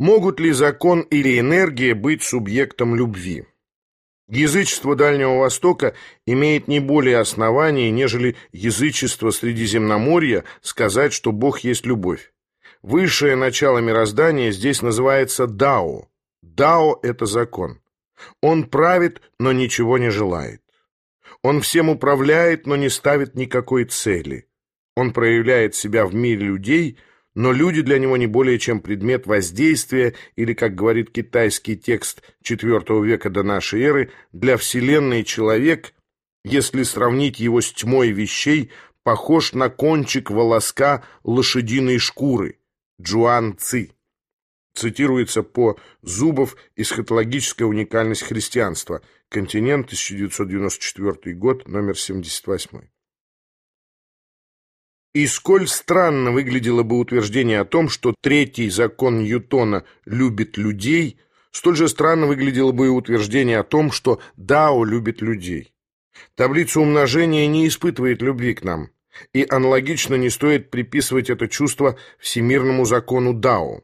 Могут ли закон или энергия быть субъектом любви? Язычество Дальнего Востока имеет не более оснований, нежели язычество Средиземноморья сказать, что Бог есть любовь. Высшее начало мироздания здесь называется Дао. Дао – это закон. Он правит, но ничего не желает. Он всем управляет, но не ставит никакой цели. Он проявляет себя в мире людей – но люди для него не более чем предмет воздействия или, как говорит китайский текст IV века до нашей эры, для Вселенной человек, если сравнить его с тьмой вещей, похож на кончик волоска лошадиной шкуры, Джуан Ци. Цитируется по Зубов «Эсхатологическая уникальность христианства», континент, 1994 год, номер 78. И сколь странно выглядело бы утверждение о том, что третий закон Ньютона любит людей, столь же странно выглядело бы и утверждение о том, что Дао любит людей. Таблица умножения не испытывает любви к нам, и аналогично не стоит приписывать это чувство всемирному закону Дао.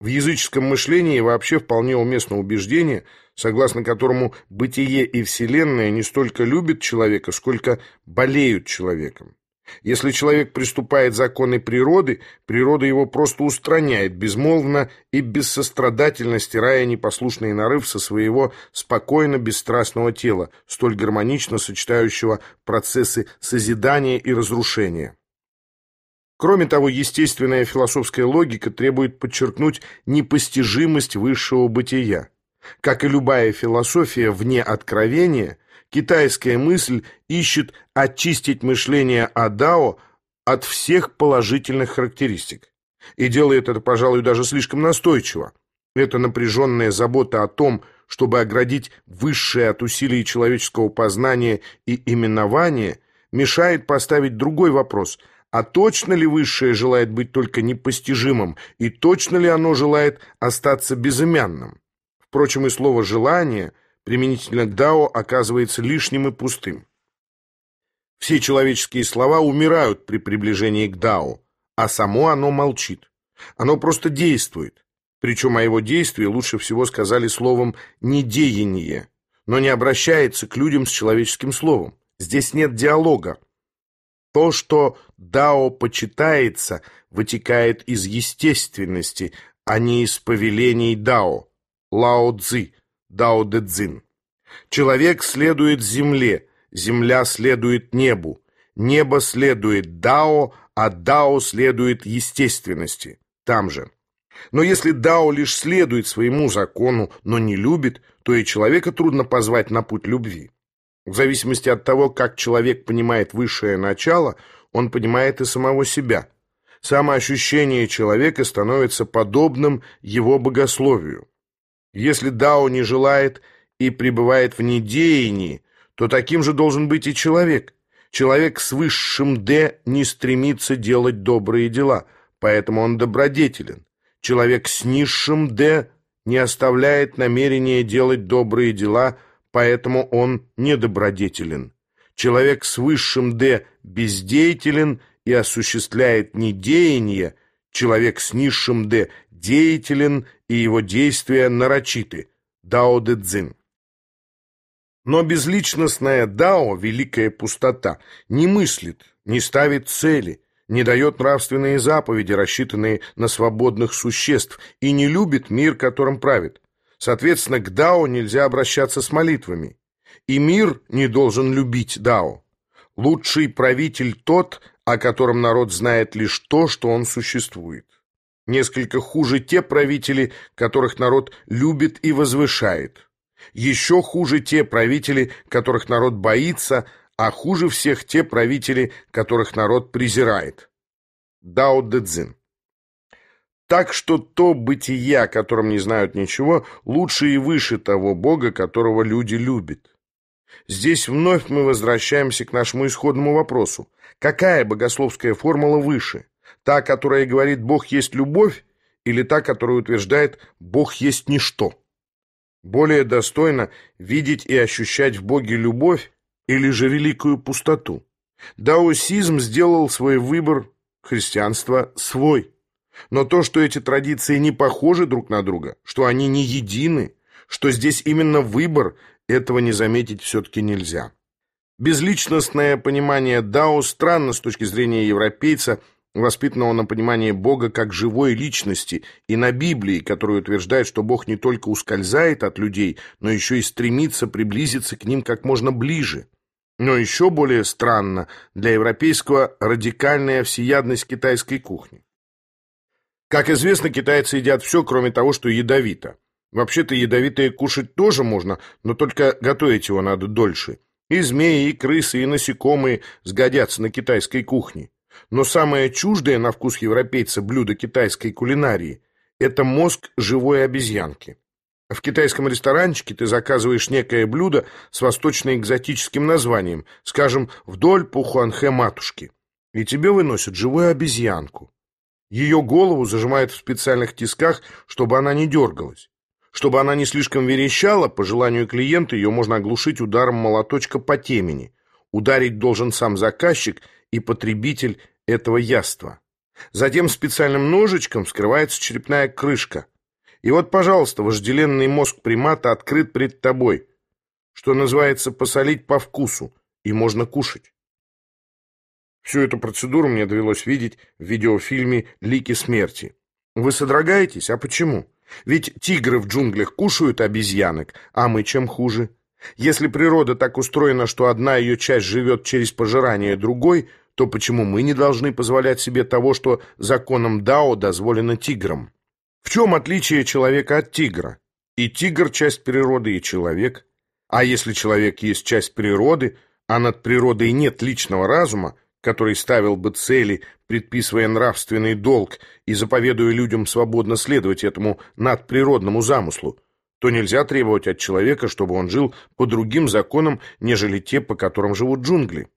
В языческом мышлении вообще вполне уместно убеждение, согласно которому бытие и Вселенная не столько любят человека, сколько болеют человеком. Если человек приступает законы природы, природа его просто устраняет, безмолвно и бессострадательно стирая непослушный нарыв со своего спокойно-бесстрастного тела, столь гармонично сочетающего процессы созидания и разрушения. Кроме того, естественная философская логика требует подчеркнуть непостижимость высшего бытия. Как и любая философия вне откровения – китайская мысль ищет очистить мышление о Дао от всех положительных характеристик. И делает это, пожалуй, даже слишком настойчиво. Это напряженная забота о том, чтобы оградить высшее от усилий человеческого познания и именования, мешает поставить другой вопрос – а точно ли высшее желает быть только непостижимым, и точно ли оно желает остаться безымянным? Впрочем, и слово «желание» – применительно к Дао оказывается лишним и пустым. Все человеческие слова умирают при приближении к Дао, а само оно молчит. Оно просто действует. Причем о его действии лучше всего сказали словом «недеяние», но не обращается к людям с человеческим словом. Здесь нет диалога. То, что Дао почитается, вытекает из естественности, а не из повелений Дао. Лао Цзи, Дао Дэ Цзин. Человек следует земле, земля следует небу, небо следует Дао, а Дао следует естественности. Там же. Но если Дао лишь следует своему закону, но не любит, то и человека трудно позвать на путь любви. В зависимости от того, как человек понимает высшее начало, он понимает и самого себя. Самоощущение человека становится подобным его богословию. Если Дао не желает и пребывает в недеянии, то таким же должен быть и человек. Человек с высшим «Д» не стремится делать добрые дела, поэтому он добродетелен. Человек с низшим «Д» не оставляет намерения делать добрые дела, поэтому он недобродетелен. Человек с высшим «Д» бездеятелен и осуществляет недеяние, человек с низшим «Д» деятелен и его действия нарочиты. Дао Дэ Цзин. Но безличностная Дао, великая пустота, не мыслит, не ставит цели, не дает нравственные заповеди, рассчитанные на свободных существ, и не любит мир, которым правит. Соответственно, к Дао нельзя обращаться с молитвами. И мир не должен любить Дао. Лучший правитель тот, о котором народ знает лишь то, что он существует. Несколько хуже те правители, которых народ любит и возвышает. Еще хуже те правители, которых народ боится, а хуже всех те правители, которых народ презирает. Дао Дэ Цзин. Так что то бытие, о котором не знают ничего, лучше и выше того Бога, которого люди любят. Здесь вновь мы возвращаемся к нашему исходному вопросу. Какая богословская формула выше? Та, которая говорит «Бог есть любовь» или та, которая утверждает «Бог есть ничто». Более достойно видеть и ощущать в Боге любовь или же великую пустоту. Даосизм сделал свой выбор, христианство свой. Но то, что эти традиции не похожи друг на друга, что они не едины, что здесь именно выбор, этого не заметить все-таки нельзя. Безличностное понимание Дао странно с точки зрения европейца, воспитанного на понимании Бога как живой личности, и на Библии, которая утверждает, что Бог не только ускользает от людей, но еще и стремится приблизиться к ним как можно ближе. Но еще более странно для европейского радикальная всеядность китайской кухни. Как известно, китайцы едят все, кроме того, что ядовито. Вообще-то ядовитое кушать тоже можно, но только готовить его надо дольше. И змеи, и крысы, и насекомые сгодятся на китайской кухне. Но самое чуждое на вкус европейца блюдо китайской кулинарии – это мозг живой обезьянки. В китайском ресторанчике ты заказываешь некое блюдо с восточно-экзотическим названием, скажем, вдоль пухуанхэ матушки, и тебе выносят живую обезьянку. Ее голову зажимают в специальных тисках, чтобы она не дергалась. Чтобы она не слишком верещала, по желанию клиента ее можно оглушить ударом молоточка по темени. Ударить должен сам заказчик и потребитель этого яства. Затем специальным ножичком вскрывается черепная крышка. И вот, пожалуйста, вожделенный мозг примата открыт пред тобой. Что называется, посолить по вкусу, и можно кушать. Всю эту процедуру мне довелось видеть в видеофильме «Лики смерти». Вы содрогаетесь? А почему? Ведь тигры в джунглях кушают обезьянок, а мы чем хуже? Если природа так устроена, что одна ее часть живет через пожирание другой, то почему мы не должны позволять себе того, что законом Дао дозволено тиграм? В чем отличие человека от тигра? И тигр – часть природы, и человек. А если человек есть часть природы, а над природой нет личного разума, который ставил бы цели, предписывая нравственный долг и заповедуя людям свободно следовать этому надприродному замыслу, то нельзя требовать от человека, чтобы он жил по другим законам, нежели те, по которым живут джунгли.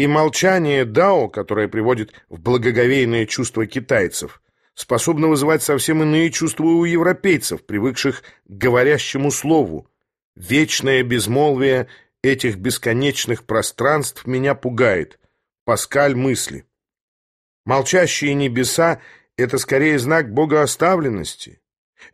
И молчание Дао, которое приводит в благоговейное чувство китайцев, способно вызывать совсем иные чувства у европейцев, привыкших к говорящему слову. Вечное безмолвие этих бесконечных пространств меня пугает. Паскаль мысли. Молчащие небеса — это скорее знак богооставленности.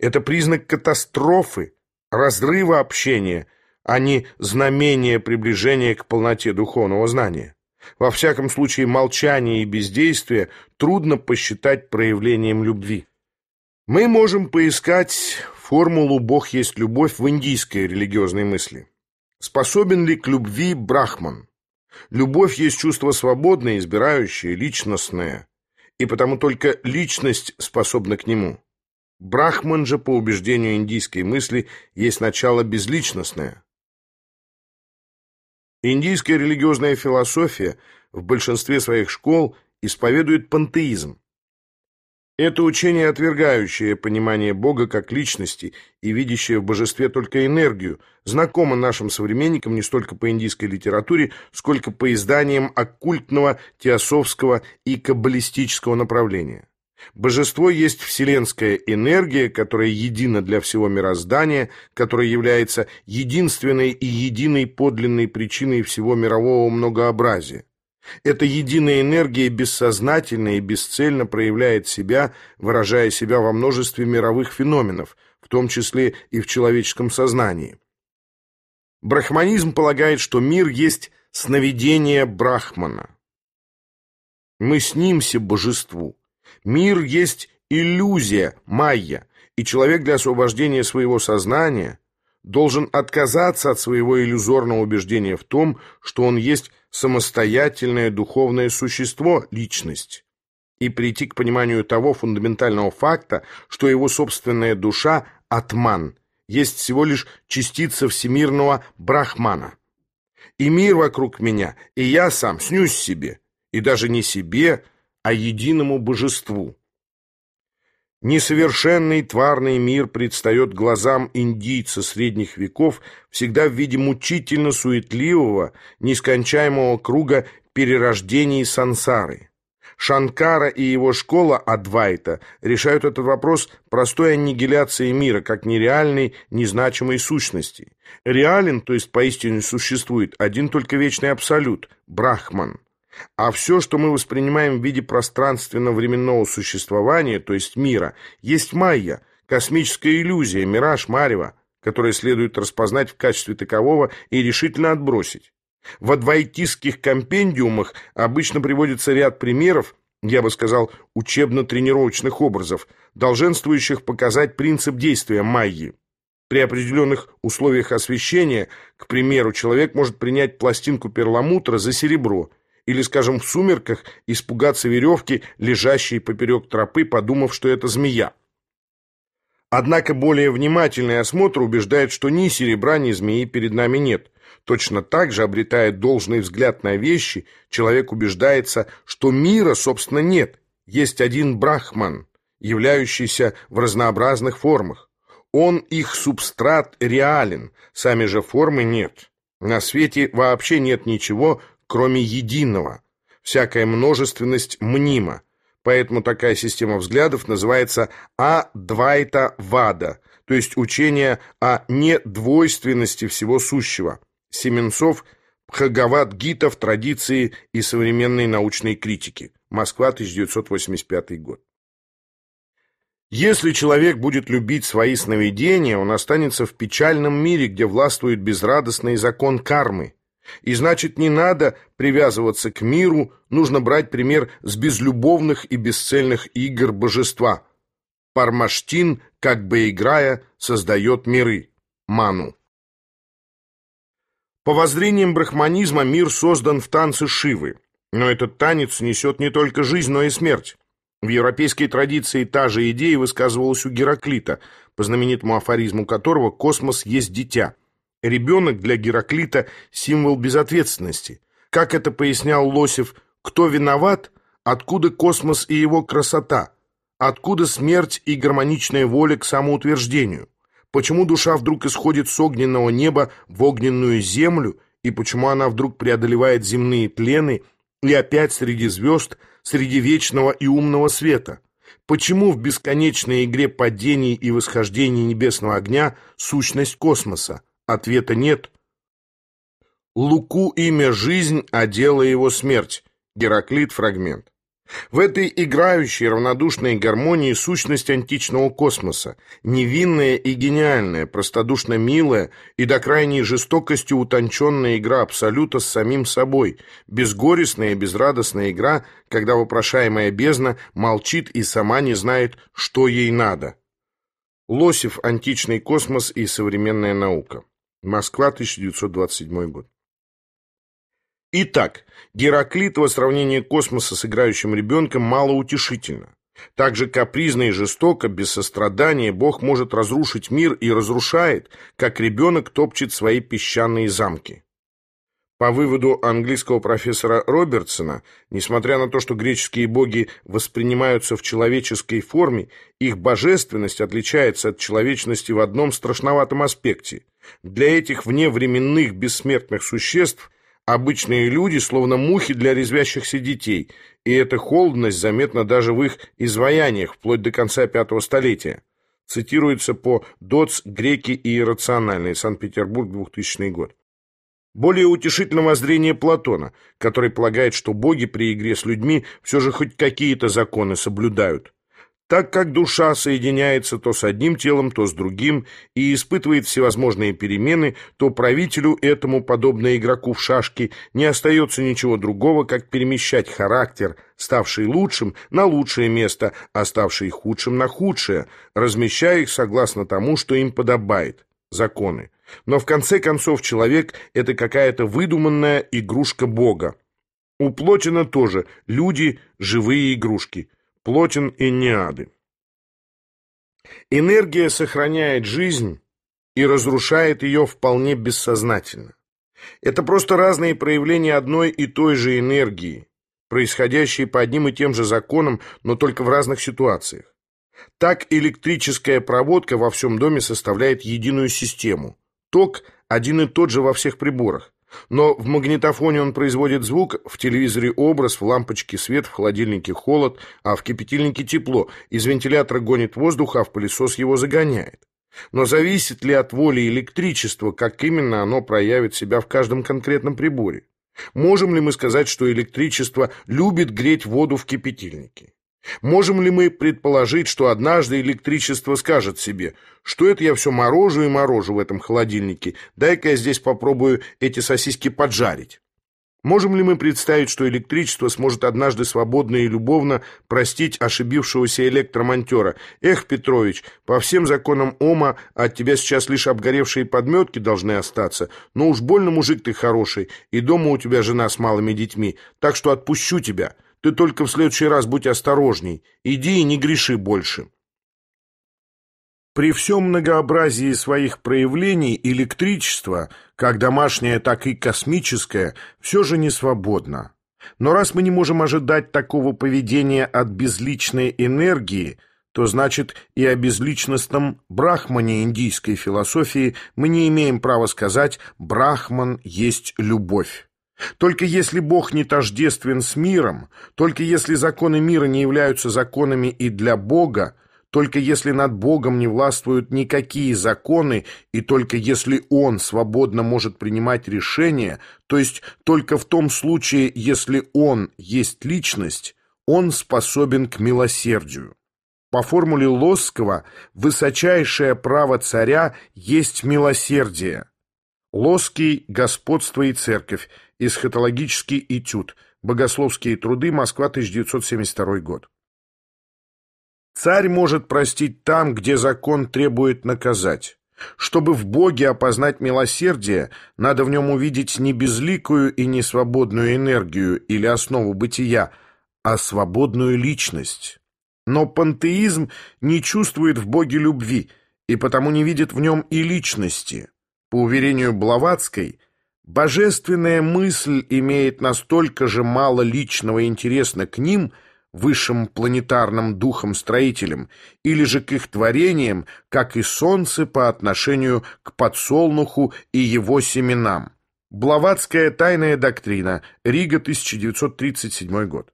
Это признак катастрофы, разрыва общения, а не знамение приближения к полноте духовного знания. Во всяком случае, молчание и бездействие трудно посчитать проявлением любви. Мы можем поискать формулу «Бог есть любовь» в индийской религиозной мысли. Способен ли к любви Брахман? Любовь есть чувство свободное, избирающее, личностное, и потому только личность способна к нему. Брахман же, по убеждению индийской мысли, есть начало безличностное. Индийская религиозная философия в большинстве своих школ исповедует пантеизм. Это учение, отвергающее понимание Бога как личности и видящее в божестве только энергию, знакомо нашим современникам не столько по индийской литературе, сколько по изданиям оккультного, теософского и каббалистического направления. Божество есть вселенская энергия, которая едина для всего мироздания, которая является единственной и единой подлинной причиной всего мирового многообразия. Эта единая энергия бессознательно и бесцельно проявляет себя, выражая себя во множестве мировых феноменов, в том числе и в человеческом сознании. Брахманизм полагает, что мир есть сновидение Брахмана. Мы снимся божеству. Мир есть иллюзия, майя, и человек для освобождения своего сознания должен отказаться от своего иллюзорного убеждения в том, что он есть самостоятельное духовное существо, личность, и прийти к пониманию того фундаментального факта, что его собственная душа, атман, есть всего лишь частица всемирного брахмана. И мир вокруг меня, и я сам снюсь себе, и даже не себе, а единому божеству. Несовершенный тварный мир предстает глазам индийца средних веков всегда в виде мучительно суетливого, нескончаемого круга перерождений сансары. Шанкара и его школа Адвайта решают этот вопрос простой аннигиляцией мира, как нереальной, незначимой сущности. Реален, то есть поистине существует, один только вечный абсолют – Брахман. А все, что мы воспринимаем в виде пространственно-временного существования, то есть мира, есть майя, космическая иллюзия, мираж, марево, которое следует распознать в качестве такового и решительно отбросить. В адвайтистских компендиумах обычно приводится ряд примеров, я бы сказал, учебно-тренировочных образов, долженствующих показать принцип действия майи. При определенных условиях освещения, к примеру, человек может принять пластинку перламутра за серебро или, скажем, в сумерках испугаться веревки, лежащей поперек тропы, подумав, что это змея. Однако более внимательный осмотр убеждает, что ни серебра, ни змеи перед нами нет. Точно так же, обретая должный взгляд на вещи, человек убеждается, что мира, собственно, нет. Есть один брахман, являющийся в разнообразных формах. Он их субстрат реален, сами же формы нет. На свете вообще нет ничего, кроме единого. Всякая множественность мнима. Поэтому такая система взглядов называется Адвайта-Вада, то есть учение о недвойственности всего сущего. Семенцов, Бхагават-гита в традиции и современной научной критики. Москва, 1985 год. Если человек будет любить свои сновидения, он останется в печальном мире, где властвует безрадостный закон кармы. И значит, не надо привязываться к миру, нужно брать пример с безлюбовных и бесцельных игр божества. Пармаштин, как бы играя, создает миры. Ману. По воззрениям брахманизма мир создан в танце Шивы. Но этот танец несет не только жизнь, но и смерть. В европейской традиции та же идея высказывалась у Гераклита, по знаменитому афоризму которого «космос есть дитя». Ребенок для Гераклита – символ безответственности. Как это пояснял Лосев, кто виноват, откуда космос и его красота, откуда смерть и гармоничная воля к самоутверждению, почему душа вдруг исходит с огненного неба в огненную землю и почему она вдруг преодолевает земные тлены и опять среди звезд, среди вечного и умного света. Почему в бесконечной игре падений и восхождений небесного огня сущность космоса? Ответа нет. Луку имя «жизнь», а дело его «смерть». Гераклит, фрагмент. В этой играющей, равнодушной гармонии сущность античного космоса, невинная и гениальная, простодушно милая и до крайней жестокости утонченная игра Абсолюта с самим собой, безгорестная и безрадостная игра, когда вопрошаемая бездна молчит и сама не знает, что ей надо. Лосев «Античный космос и современная наука». Москва, 1927 год. Итак, Гераклит во сравнении космоса с играющим ребенком малоутешительно. Так же капризно и жестоко, без сострадания, Бог может разрушить мир и разрушает, как ребенок топчет свои песчаные замки. По выводу английского профессора Робертсона, несмотря на то, что греческие боги воспринимаются в человеческой форме, их божественность отличается от человечности в одном страшноватом аспекте. Для этих вневременных бессмертных существ обычные люди словно мухи для резвящихся детей, и эта холодность заметна даже в их изваяниях вплоть до конца пятого столетия. Цитируется по Доц «Греки и иррациональные. Санкт-Петербург, 2000 год. Более утешительно воззрение Платона, который полагает, что боги при игре с людьми все же хоть какие-то законы соблюдают. Так как душа соединяется то с одним телом, то с другим и испытывает всевозможные перемены, то правителю этому, подобно игроку в шашки, не остается ничего другого, как перемещать характер, ставший лучшим, на лучшее место, а ставший худшим на худшее, размещая их согласно тому, что им подобает, законы. Но в конце концов человек – это какая-то выдуманная игрушка Бога. У Плотина тоже люди – живые игрушки. Плотин и Неады. Энергия сохраняет жизнь и разрушает ее вполне бессознательно. Это просто разные проявления одной и той же энергии, происходящие по одним и тем же законам, но только в разных ситуациях. Так электрическая проводка во всем доме составляет единую систему. Ток один и тот же во всех приборах. Но в магнитофоне он производит звук, в телевизоре образ, в лампочке свет, в холодильнике холод, а в кипятильнике тепло. Из вентилятора гонит воздух, а в пылесос его загоняет. Но зависит ли от воли электричества, как именно оно проявит себя в каждом конкретном приборе? Можем ли мы сказать, что электричество любит греть воду в кипятильнике? Можем ли мы предположить, что однажды электричество скажет себе, что это я все морожу и морожу в этом холодильнике, дай-ка я здесь попробую эти сосиски поджарить? Можем ли мы представить, что электричество сможет однажды свободно и любовно простить ошибившегося электромонтера? Эх, Петрович, по всем законам Ома от тебя сейчас лишь обгоревшие подметки должны остаться, но уж больно мужик ты хороший, и дома у тебя жена с малыми детьми, так что отпущу тебя. Ты только в следующий раз будь осторожней, иди и не греши больше. При всем многообразии своих проявлений электричество, как домашнее, так и космическое, все же не свободно. Но раз мы не можем ожидать такого поведения от безличной энергии, то значит и о безличностном брахмане индийской философии мы не имеем права сказать «брахман есть любовь». Только если Бог не тождествен с миром, только если законы мира не являются законами и для Бога, только если над Богом не властвуют никакие законы, и только если Он свободно может принимать решения, то есть только в том случае, если Он есть личность, Он способен к милосердию. По формуле Лосского, высочайшее право царя есть милосердие. Лосский «Господство и церковь», эсхатологический этюд, богословские труды, Москва, 1972 год. Царь может простить там, где закон требует наказать. Чтобы в Боге опознать милосердие, надо в нем увидеть не безликую и не свободную энергию или основу бытия, а свободную личность. Но пантеизм не чувствует в Боге любви и потому не видит в нем и личности. По уверению Блаватской, божественная мысль имеет настолько же мало личного интереса к ним – высшим планетарным духом-строителем, или же к их творениям, как и Солнце по отношению к подсолнуху и его семенам. Блаватская тайная доктрина, Рига, 1937 год.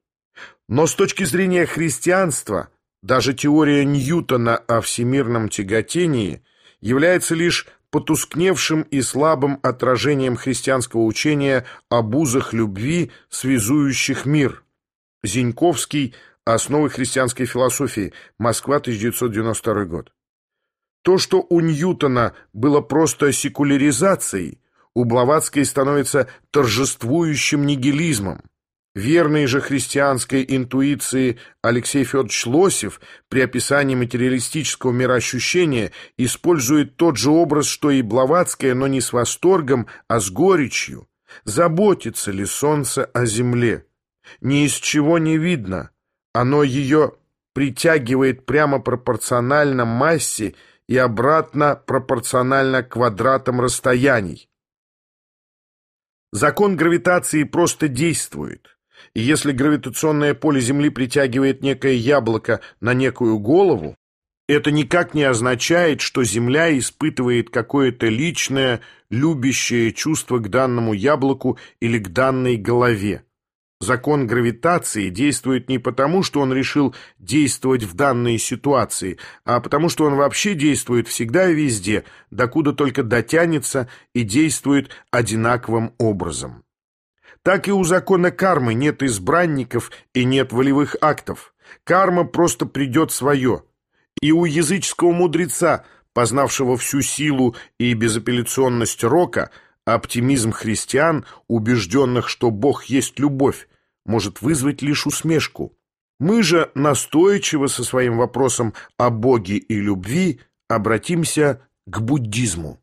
Но с точки зрения христианства, даже теория Ньютона о всемирном тяготении является лишь потускневшим и слабым отражением христианского учения об узах любви, связующих мир – Зиньковский «Основы христианской философии. Москва, 1992 год». То, что у Ньютона было просто секуляризацией, у Блаватской становится торжествующим нигилизмом. Верный же христианской интуиции Алексей Федорович Лосев при описании материалистического мироощущения использует тот же образ, что и Блаватская, но не с восторгом, а с горечью. Заботится ли солнце о земле? ни из чего не видно. Оно ее притягивает прямо пропорционально массе и обратно пропорционально квадратам расстояний. Закон гравитации просто действует. И если гравитационное поле Земли притягивает некое яблоко на некую голову, это никак не означает, что Земля испытывает какое-то личное, любящее чувство к данному яблоку или к данной голове. Закон гравитации действует не потому, что он решил действовать в данной ситуации, а потому что он вообще действует всегда и везде, докуда только дотянется и действует одинаковым образом. Так и у закона кармы нет избранников и нет волевых актов. Карма просто придет свое. И у языческого мудреца, познавшего всю силу и безапелляционность рока, оптимизм христиан, убежденных, что Бог есть любовь, может вызвать лишь усмешку. Мы же настойчиво со своим вопросом о Боге и любви обратимся к буддизму.